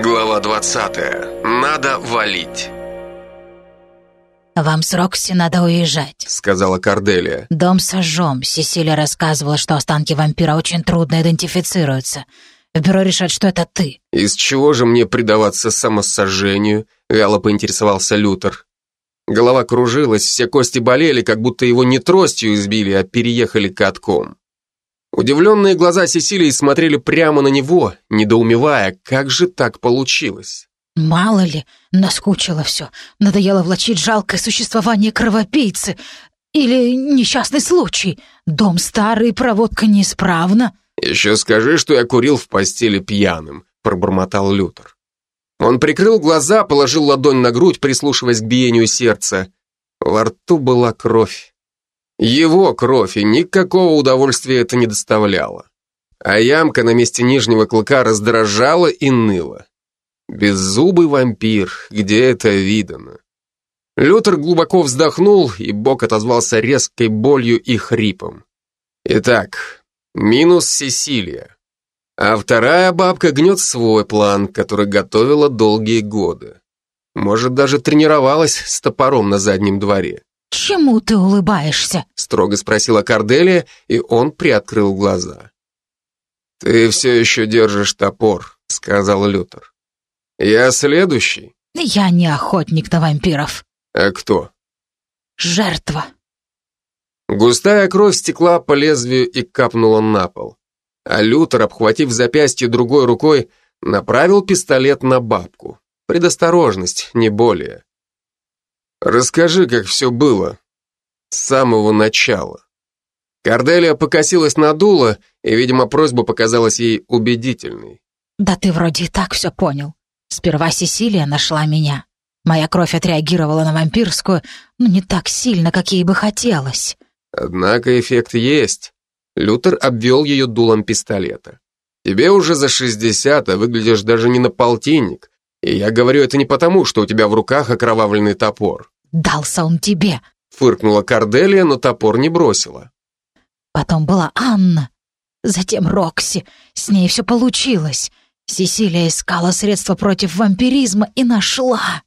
Глава 20. Надо валить. «Вам с Рокси надо уезжать», — сказала Корделия. «Дом сожжем. Сесилия рассказывала, что останки вампира очень трудно идентифицируются. В бюро решат, что это ты». «Из чего же мне предаваться самосожжению?» — вяло поинтересовался Лютер. Голова кружилась, все кости болели, как будто его не тростью избили, а переехали катком. Удивленные глаза Сесилии смотрели прямо на него, недоумевая, как же так получилось. «Мало ли, наскучило все. Надоело влачить жалкое существование кровопийцы. Или несчастный случай. Дом старый, проводка неисправна». «Еще скажи, что я курил в постели пьяным», — пробормотал Лютер. Он прикрыл глаза, положил ладонь на грудь, прислушиваясь к биению сердца. Во рту была кровь. Его кровь, и никакого удовольствия это не доставляло. А ямка на месте нижнего клыка раздражала и ныла. Беззубый вампир, где это видано? Лютер глубоко вздохнул, и бок отозвался резкой болью и хрипом. Итак, минус Сесилия. А вторая бабка гнет свой план, который готовила долгие годы. Может, даже тренировалась с топором на заднем дворе. «Чему ты улыбаешься?» строго спросила Корделия, и он приоткрыл глаза. «Ты все еще держишь топор», — сказал Лютер. «Я следующий?» «Я не охотник на вампиров». «А кто?» «Жертва». Густая кровь стекла по лезвию и капнула на пол. А Лютер, обхватив запястье другой рукой, направил пистолет на бабку. Предосторожность, не более. Расскажи, как все было. С самого начала. Корделия покосилась на дуло, и, видимо, просьба показалась ей убедительной. «Да ты вроде и так все понял. Сперва Сесилия нашла меня. Моя кровь отреагировала на вампирскую, но не так сильно, как ей бы хотелось». Однако эффект есть. Лютер обвел ее дулом пистолета. Тебе уже за шестьдесят, а выглядишь даже не на полтинник. И я говорю это не потому, что у тебя в руках окровавленный топор. «Дался он тебе!» Фыркнула Корделия, но топор не бросила. Потом была Анна, затем Рокси. С ней все получилось. Сесилия искала средства против вампиризма и нашла.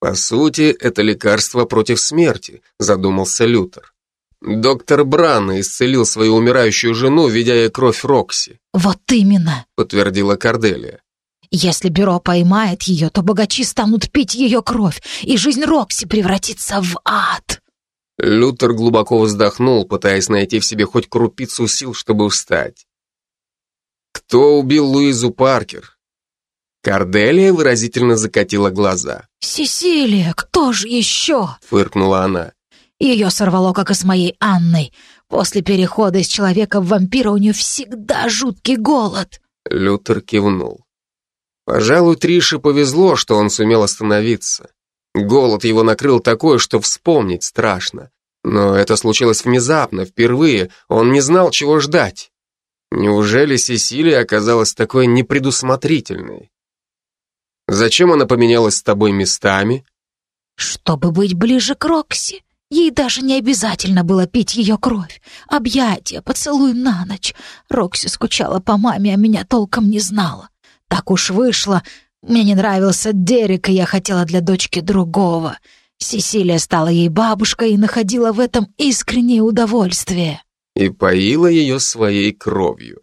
По сути, это лекарство против смерти, задумался Лютер. Доктор Бран исцелил свою умирающую жену, введя ей кровь Рокси. Вот именно, подтвердила Корделия. Если бюро поймает ее, то богачи станут пить ее кровь, и жизнь Рокси превратится в ад. Лютер глубоко вздохнул, пытаясь найти в себе хоть крупицу сил, чтобы встать. Кто убил Луизу Паркер? Корделия выразительно закатила глаза. «Сесилия, кто же еще?» — фыркнула она. Ее сорвало, как и с моей Анной. После перехода из человека в вампира у нее всегда жуткий голод. Лютер кивнул. Пожалуй, Трише повезло, что он сумел остановиться. Голод его накрыл такой, что вспомнить страшно. Но это случилось внезапно, впервые, он не знал, чего ждать. Неужели Сесилия оказалась такой непредусмотрительной? Зачем она поменялась с тобой местами? Чтобы быть ближе к Рокси. Ей даже не обязательно было пить ее кровь. Объятия, поцелуй на ночь. Рокси скучала по маме, а меня толком не знала. Так уж вышло. Мне не нравился Дерек, и я хотела для дочки другого. Сесилия стала ей бабушкой и находила в этом искреннее удовольствие. И поила ее своей кровью.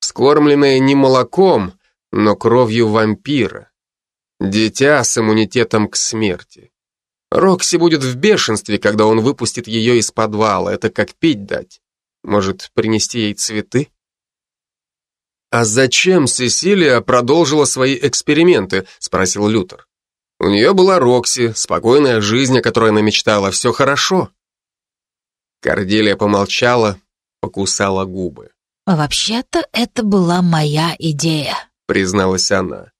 Скормленная не молоком, но кровью вампира. Дитя с иммунитетом к смерти. Рокси будет в бешенстве, когда он выпустит ее из подвала. Это как пить дать. Может, принести ей цветы? «А зачем Сесилия продолжила свои эксперименты?» – спросил Лютер. «У нее была Рокси, спокойная жизнь, о которой она мечтала, все хорошо». Корделия помолчала, покусала губы. «Вообще-то это была моя идея», — призналась она.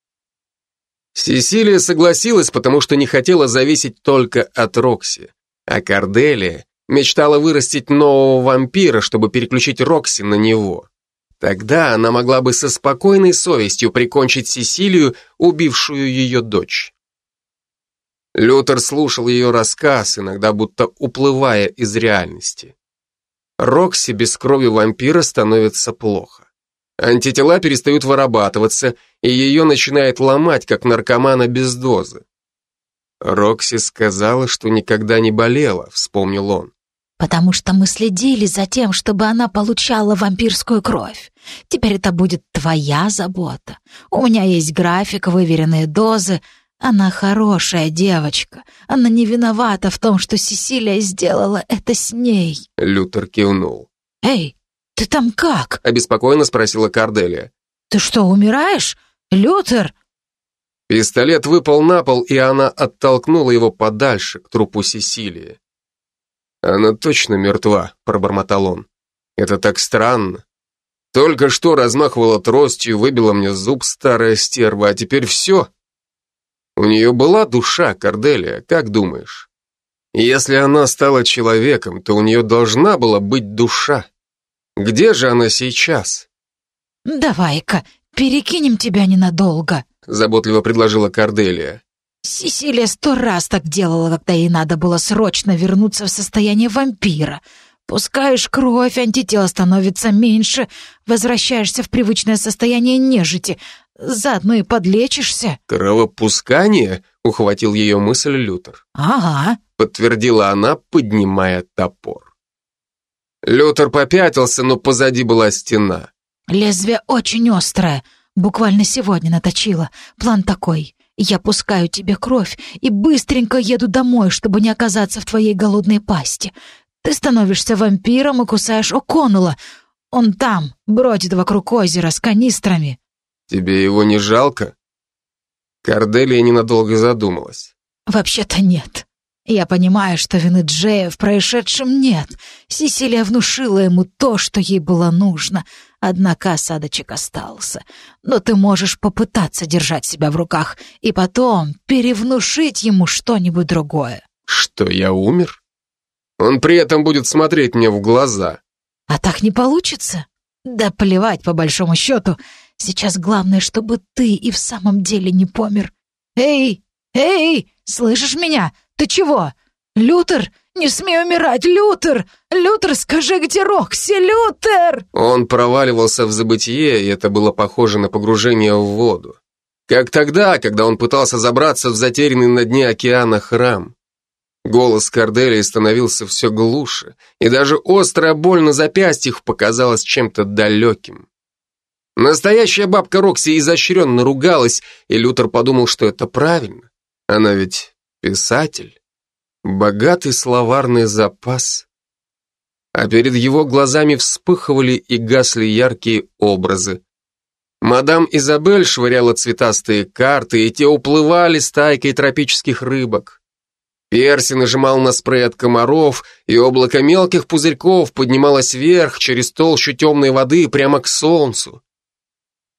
Сесилия согласилась, потому что не хотела зависеть только от Рокси, а Корделия мечтала вырастить нового вампира, чтобы переключить Рокси на него. Тогда она могла бы со спокойной совестью прикончить Сесилию, убившую ее дочь. Лютер слушал ее рассказ, иногда будто уплывая из реальности. Рокси без крови вампира становится плохо. Антитела перестают вырабатываться, и ее начинает ломать, как наркомана без дозы. Рокси сказала, что никогда не болела, вспомнил он. Потому что мы следили за тем, чтобы она получала вампирскую кровь. Теперь это будет твоя забота. У меня есть график, выверенные дозы. Она хорошая девочка. Она не виновата в том, что Сесилия сделала это с ней. Лютер кивнул. Эй, ты там как? Обеспокоенно спросила Карделия. Ты что, умираешь? Лютер? Пистолет выпал на пол, и она оттолкнула его подальше, к трупу Сесилии. «Она точно мертва», — пробормотал он. «Это так странно. Только что размахивала тростью, выбила мне зуб старая стерва, а теперь все. У нее была душа, Корделия, как думаешь? Если она стала человеком, то у нее должна была быть душа. Где же она сейчас?» «Давай-ка, перекинем тебя ненадолго», — заботливо предложила Корделия. Сесилия сто раз так делала, когда ей надо было срочно вернуться в состояние вампира. Пускаешь кровь, антитела становится меньше, возвращаешься в привычное состояние нежити, заодно и подлечишься. «Кровопускание?» — ухватил ее мысль Лютер. «Ага», — подтвердила она, поднимая топор. Лютер попятился, но позади была стена. «Лезвие очень острое, буквально сегодня наточила. План такой. Я пускаю тебе кровь и быстренько еду домой, чтобы не оказаться в твоей голодной пасти. Ты становишься вампиром и кусаешь О'Коннелла. Он там, бродит вокруг озера с канистрами». «Тебе его не жалко?» Корделия ненадолго задумалась. «Вообще-то нет. Я понимаю, что вины Джея в происшедшем нет. Сесилия внушила ему то, что ей было нужно. Однако осадочек остался. Но ты можешь попытаться держать себя в руках и потом перевнушить ему что-нибудь другое. Что, я умер? Он при этом будет смотреть мне в глаза. А так не получится? Да плевать, по большому счету. Сейчас главное, чтобы ты и в самом деле не помер. Эй, эй, слышишь меня? Ты чего? Лютер, не смей умирать, Лютер! Лютер, скажи, где Рокси, Лютер!» Он проваливался в забытие, и это было похоже на погружение в воду. Как тогда, когда он пытался забраться в затерянный на дне океана храм. Голос Корделии становился все глуше, и даже острая боль на запястьях показалась чем-то далеким. Настоящая бабка Рокси изощренно ругалась, и Лютер подумал, что это правильно. Она ведь Писатель, богатый словарный запас. А перед его глазами вспыхивали и гасли яркие образы. Мадам Изабель швыряла цветастые карты, и те уплывали стайкой тропических рыбок. Перси нажимал на спрей от комаров, и облако мелких пузырьков поднималось вверх через толщу темной воды прямо к солнцу.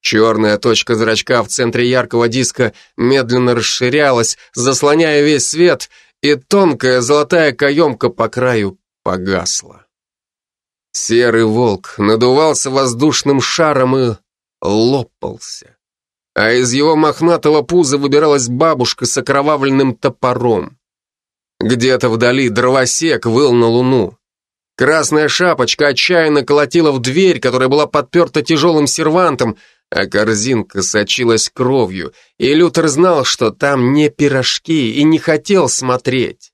Черная точка зрачка в центре яркого диска медленно расширялась, заслоняя весь свет, и тонкая золотая каемка по краю погасла. Серый волк надувался воздушным шаром и лопался. А из его мохнатого пуза выбиралась бабушка с окровавленным топором. Где-то вдали дровосек выл на луну. Красная шапочка отчаянно колотила в дверь, которая была подперта тяжелым сервантом, а корзинка сочилась кровью, и Лютер знал, что там не пирожки, и не хотел смотреть.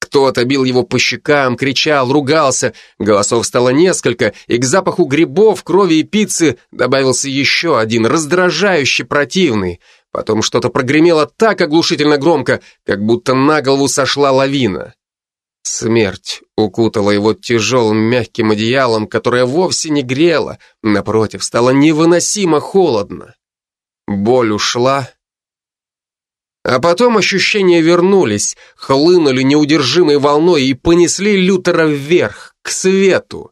Кто-то бил его по щекам, кричал, ругался, голосов стало несколько, и к запаху грибов, крови и пиццы добавился еще один, раздражающий, противный. Потом что-то прогремело так оглушительно громко, как будто на голову сошла лавина. Смерть укутала его тяжелым мягким одеялом, которое вовсе не грело, напротив, стало невыносимо холодно. Боль ушла, а потом ощущения вернулись, хлынули неудержимой волной и понесли Лютера вверх, к свету.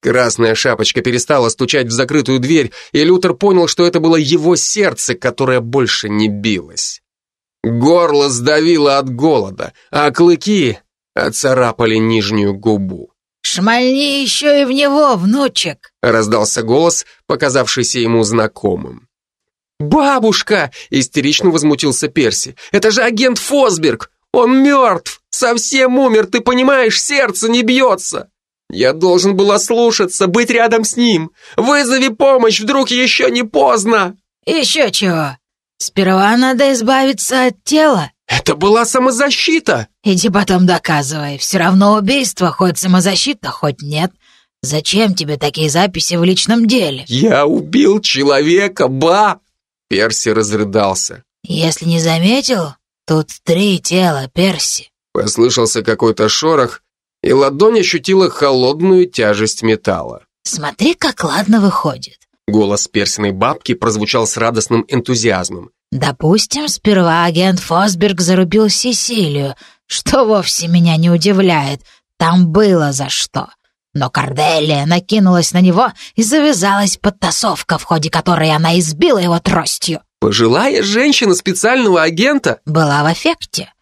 Красная шапочка перестала стучать в закрытую дверь, и Лютер понял, что это было его сердце, которое больше не билось. Горло сдавило от голода, а клыки оцарапали нижнюю губу. «Шмальни еще и в него, внучек!» раздался голос, показавшийся ему знакомым. «Бабушка!» — истерично возмутился Перси. «Это же агент Фосберг! Он мертв! Совсем умер, ты понимаешь, сердце не бьется!» Я должен был ослушаться, быть рядом с ним. Вызови помощь, вдруг еще не поздно. Еще чего? Сперва надо избавиться от тела. Это была самозащита. Иди потом доказывай. Все равно убийство, хоть самозащита, хоть нет. Зачем тебе такие записи в личном деле? Я убил человека, ба! Перси разрыдался. Если не заметил, тут три тела, Перси. Послышался какой-то шорох, и ладонь ощутила холодную тяжесть металла. Смотри, как ладно выходит. Голос персиной бабки прозвучал с радостным энтузиазмом. Допустим, сперва агент Фосберг зарубил Сесилию, что вовсе меня не удивляет. Там было за что. Но Корделия накинулась на него и завязалась подтасовка, в ходе которой она избила его тростью. Пожилая женщина специального агента? Была в эффекте.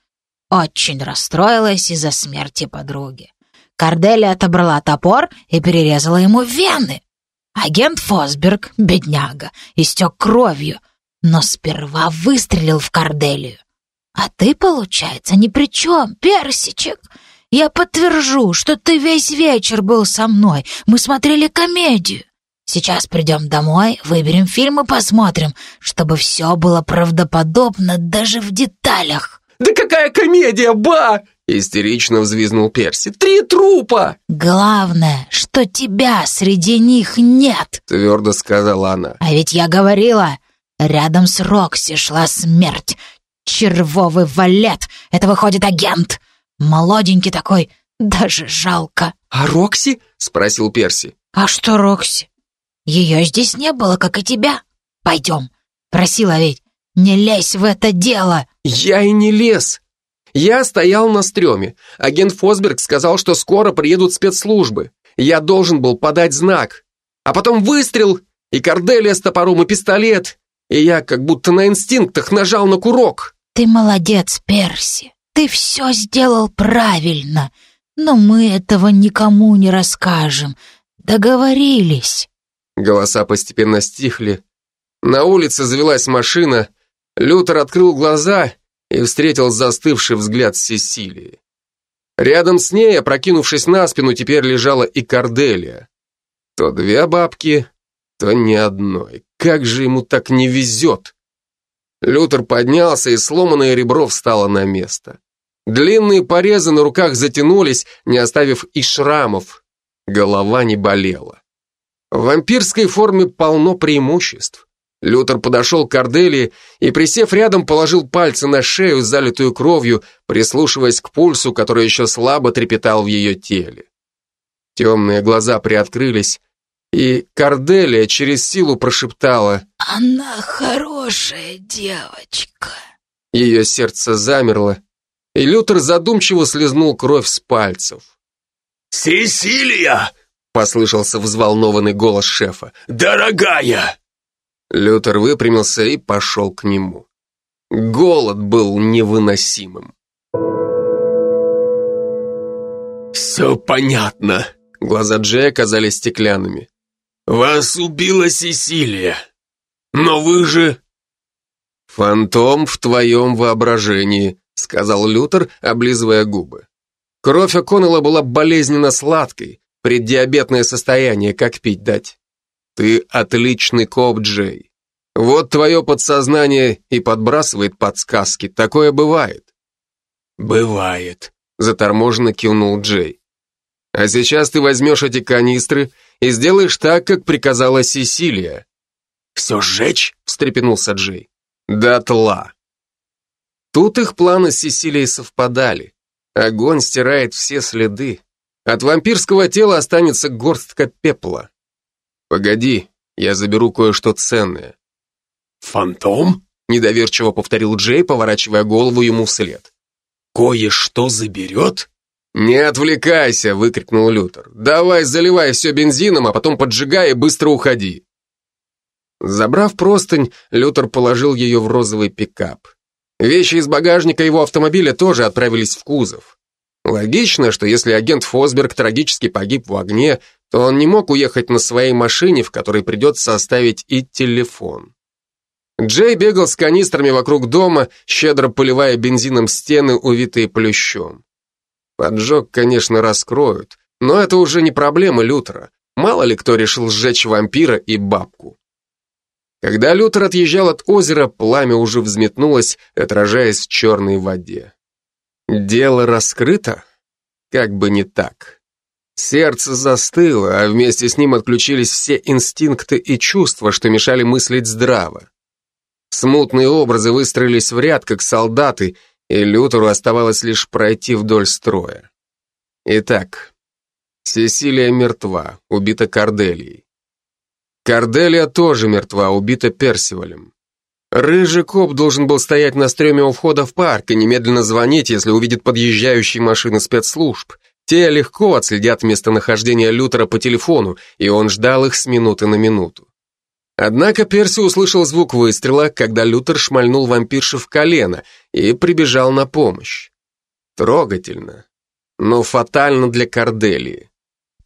Очень расстроилась из-за смерти подруги. Корделия отобрала топор и перерезала ему вены. Агент Фосберг, бедняга, истек кровью, но сперва выстрелил в Корделию. А ты, получается, ни при чем, персичек. Я подтвержу, что ты весь вечер был со мной. Мы смотрели комедию. Сейчас придем домой, выберем фильм и посмотрим, чтобы все было правдоподобно даже в деталях. «Да какая комедия, ба!» Истерично взвизнул Перси. «Три трупа!» «Главное, что тебя среди них нет!» Твердо сказала она. «А ведь я говорила, рядом с Рокси шла смерть. Червовый валет! Это выходит агент! Молоденький такой, даже жалко!» «А Рокси?» Спросил Перси. «А что Рокси? Ее здесь не было, как и тебя. Пойдем. Просила ведь, не лезь в это дело!» «Я и не лез!» Я стоял на стреме. Агент Фосберг сказал, что скоро приедут спецслужбы. Я должен был подать знак. А потом выстрел, и Корделия с топором, и пистолет. И я как будто на инстинктах нажал на курок. «Ты молодец, Перси. Ты все сделал правильно. Но мы этого никому не расскажем. Договорились». Голоса постепенно стихли. На улице завелась машина. Лютер открыл глаза и встретил застывший взгляд Сесилии. Рядом с ней, опрокинувшись на спину, теперь лежала и Корделия. То две бабки, то ни одной. Как же ему так не везет? Лютер поднялся, и сломанное ребро встало на место. Длинные порезы на руках затянулись, не оставив и шрамов. Голова не болела. В вампирской форме полно преимуществ. Лютер подошел к Корделии и, присев рядом, положил пальцы на шею, залитую кровью, прислушиваясь к пульсу, который еще слабо трепетал в ее теле. Темные глаза приоткрылись, и Корделия через силу прошептала «Она хорошая девочка». Ее сердце замерло, и Лютер задумчиво слезнул кровь с пальцев. «Сесилия!» — послышался взволнованный голос шефа. «Дорогая!» Лютер выпрямился и пошел к нему. Голод был невыносимым. «Все понятно», — глаза Джея казались стеклянными. «Вас убила Сесилия. Но вы же...» «Фантом в твоем воображении», — сказал Лютер, облизывая губы. Кровь О'Коннелла была болезненно сладкой, преддиабетное состояние, как пить дать. Ты отличный коп, Джей. Вот твое подсознание и подбрасывает подсказки. Такое бывает. Бывает, заторможенно кивнул Джей. А сейчас ты возьмешь эти канистры и сделаешь так, как приказала Сесилия. Все сжечь? встрепенулся Джей. Дотла. Тут их планы с Сесилией совпадали. Огонь стирает все следы. От вампирского тела останется горстка пепла. «Погоди, я заберу кое-что ценное». «Фантом?» — недоверчиво повторил Джей, поворачивая голову ему вслед. «Кое-что заберет?» «Не отвлекайся!» — выкрикнул Лютер. «Давай заливай все бензином, а потом поджигай и быстро уходи!» Забрав простынь, Лютер положил ее в розовый пикап. Вещи из багажника его автомобиля тоже отправились в кузов. Логично, что если агент Фосберг трагически погиб в огне, то он не мог уехать на своей машине, в которой придется оставить и телефон. Джей бегал с канистрами вокруг дома, щедро поливая бензином стены, увитые плющом. Поджог, конечно, раскроют, Но это уже не проблема Лютера. Мало ли кто решил сжечь вампира и бабку. Когда Лютер отъезжал от озера, пламя уже взметнулось, отражаясь в черной воде. Дело раскрыто? Как бы не так. Сердце застыло, а вместе с ним отключились все инстинкты и чувства, что мешали мыслить здраво. Смутные образы выстроились в ряд, как солдаты, и Лютеру оставалось лишь пройти вдоль строя. Итак, Сесилия мертва, убита Корделией. Корделия тоже мертва, убита Персивалем. Рыжий коп должен был стоять на стреме у входа в парк и немедленно звонить, если увидит подъезжающие машины спецслужб. Те легко отследят местонахождение Лютера по телефону, и он ждал их с минуты на минуту. Однако Перси услышал звук выстрела, когда Лютер шмальнул вампирши в колено и прибежал на помощь. Трогательно, но фатально для Корделии.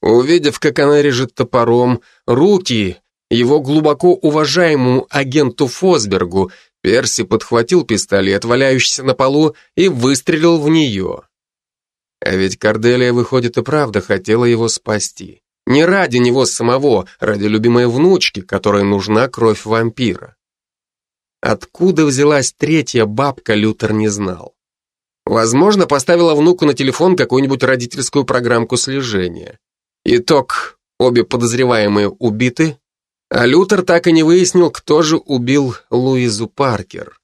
Увидев, как она режет топором, руки его глубоко уважаемому агенту Фосбергу, Перси подхватил пистолет, валяющийся на полу, и выстрелил в нее. А ведь Корделия, выходит, и правда хотела его спасти. Не ради него самого, ради любимой внучки, которой нужна кровь вампира. Откуда взялась третья бабка, Лютер не знал. Возможно, поставила внуку на телефон какую-нибудь родительскую программку слежения. Итог. Обе подозреваемые убиты, а Лютер так и не выяснил, кто же убил Луизу Паркер.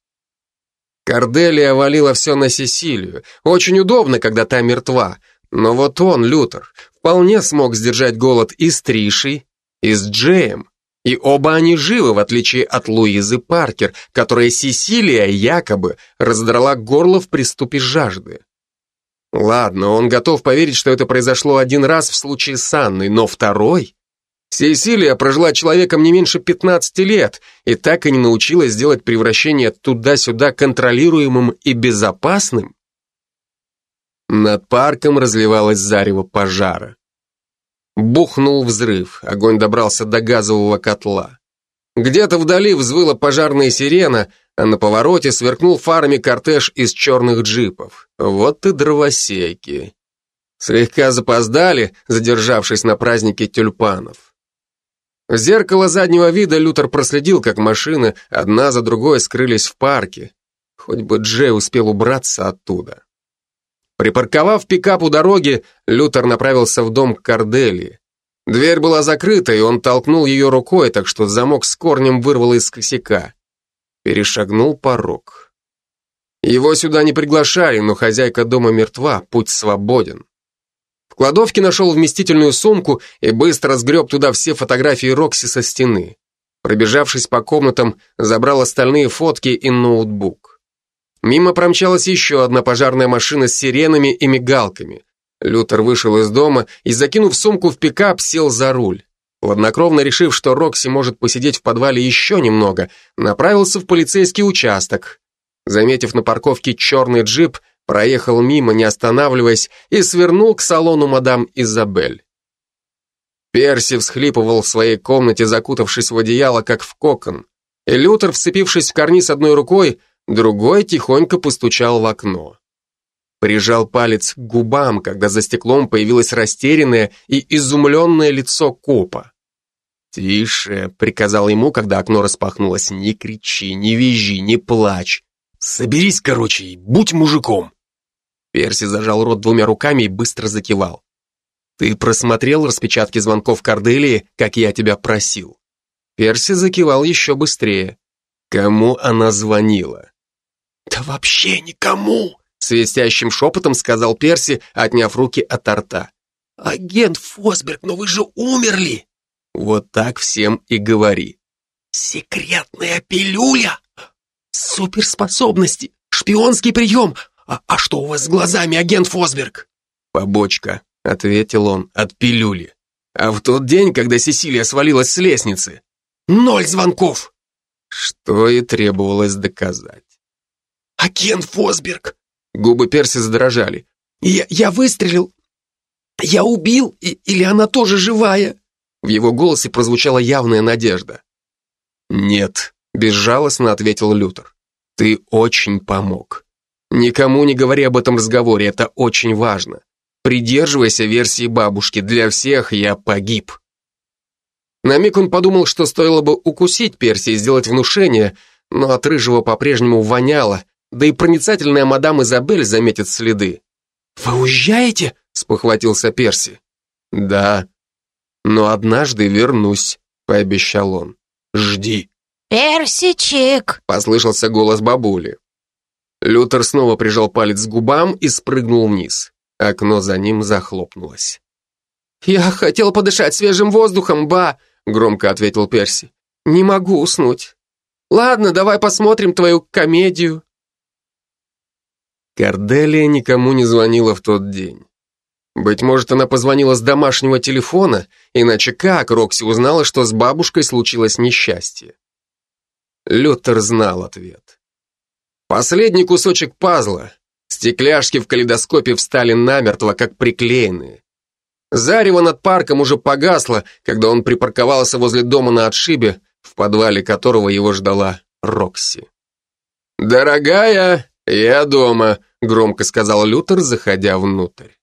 Корделия валила все на Сесилию. Очень удобно, когда та мертва. Но вот он, Лютер, вполне смог сдержать голод и с Тришей, и с Джеем. И оба они живы, в отличие от Луизы Паркер, которая Сесилия якобы раздрала горло в приступе жажды. Ладно, он готов поверить, что это произошло один раз в случае с Анной, но второй? Сесилия прожила человеком не меньше 15 лет и так и не научилась сделать превращение туда-сюда контролируемым и безопасным. Над парком разливалось зарево пожара. Бухнул взрыв, огонь добрался до газового котла. Где-то вдали взвыла пожарная сирена, а на повороте сверкнул фарами кортеж из черных джипов. Вот и дровосеки. Слегка запоздали, задержавшись на празднике тюльпанов. В зеркало заднего вида Лютер проследил, как машины одна за другой скрылись в парке. Хоть бы Джей успел убраться оттуда. Припарковав пикап у дороги, Лютер направился в дом к Корделии. Дверь была закрыта, и он толкнул ее рукой, так что замок с корнем вырвало из косяка. Перешагнул порог. Его сюда не приглашали, но хозяйка дома мертва, путь свободен. В кладовке нашел вместительную сумку и быстро сгреб туда все фотографии Рокси со стены. Пробежавшись по комнатам, забрал остальные фотки и ноутбук. Мимо промчалась еще одна пожарная машина с сиренами и мигалками. Лютер вышел из дома и, закинув сумку в пикап, сел за руль. Хладнокровно решив, что Рокси может посидеть в подвале еще немного, направился в полицейский участок. Заметив на парковке черный джип, проехал мимо, не останавливаясь, и свернул к салону мадам Изабель. Перси всхлипывал в своей комнате, закутавшись в одеяло, как в кокон, и Лютер, вцепившись в карниз одной рукой, другой тихонько постучал в окно. Прижал палец к губам, когда за стеклом появилось растерянное и изумленное лицо копа. «Тише», — приказал ему, когда окно распахнулось, — «не кричи, не визжи, не плачь. Соберись, короче, и будь мужиком». Перси зажал рот двумя руками и быстро закивал. «Ты просмотрел распечатки звонков Корделии, как я тебя просил?» Перси закивал еще быстрее. Кому она звонила? «Да вообще никому!» Свистящим шепотом сказал Перси, отняв руки от рта. «Агент Фосберг, но вы же умерли!» Вот так всем и говори. «Секретная пилюля! Суперспособности! Шпионский прием! А, а что у вас с глазами, агент Фосберг?» «Побочка», — ответил он, — «от пилюли. А в тот день, когда Сесилия свалилась с лестницы...» «Ноль звонков!» Что и требовалось доказать. «Агент Фосберг!» Губы Перси задрожали. «Я, я выстрелил! Я убил! И, или она тоже живая?» В его голосе прозвучала явная надежда. «Нет», — безжалостно ответил Лютер. «Ты очень помог. Никому не говори об этом разговоре, это очень важно. Придерживайся версии бабушки, для всех я погиб. На миг он подумал, что стоило бы укусить Перси и сделать внушение, но от рыжего по-прежнему воняло, да и проницательная мадам Изабель заметит следы. «Вы уезжаете?» — спохватился Перси. «Да, но однажды вернусь», — пообещал он. «Жди». «Персичек!» — послышался голос бабули. Лютер снова прижал палец к губам и спрыгнул вниз. Окно за ним захлопнулось. «Я хотел подышать свежим воздухом, ба!» — громко ответил Перси. «Не могу уснуть. Ладно, давай посмотрим твою комедию». Корделия никому не звонила в тот день. Быть может, она позвонила с домашнего телефона, иначе как Рокси узнала, что с бабушкой случилось несчастье? Лютер знал ответ. Последний кусочек пазла. Стекляшки в калейдоскопе встали намертво, как приклеенные. Зарево над парком уже погасло, когда он припарковался возле дома на отшибе, в подвале которого его ждала Рокси. «Дорогая, я дома», — громко сказал Лютер, заходя внутрь.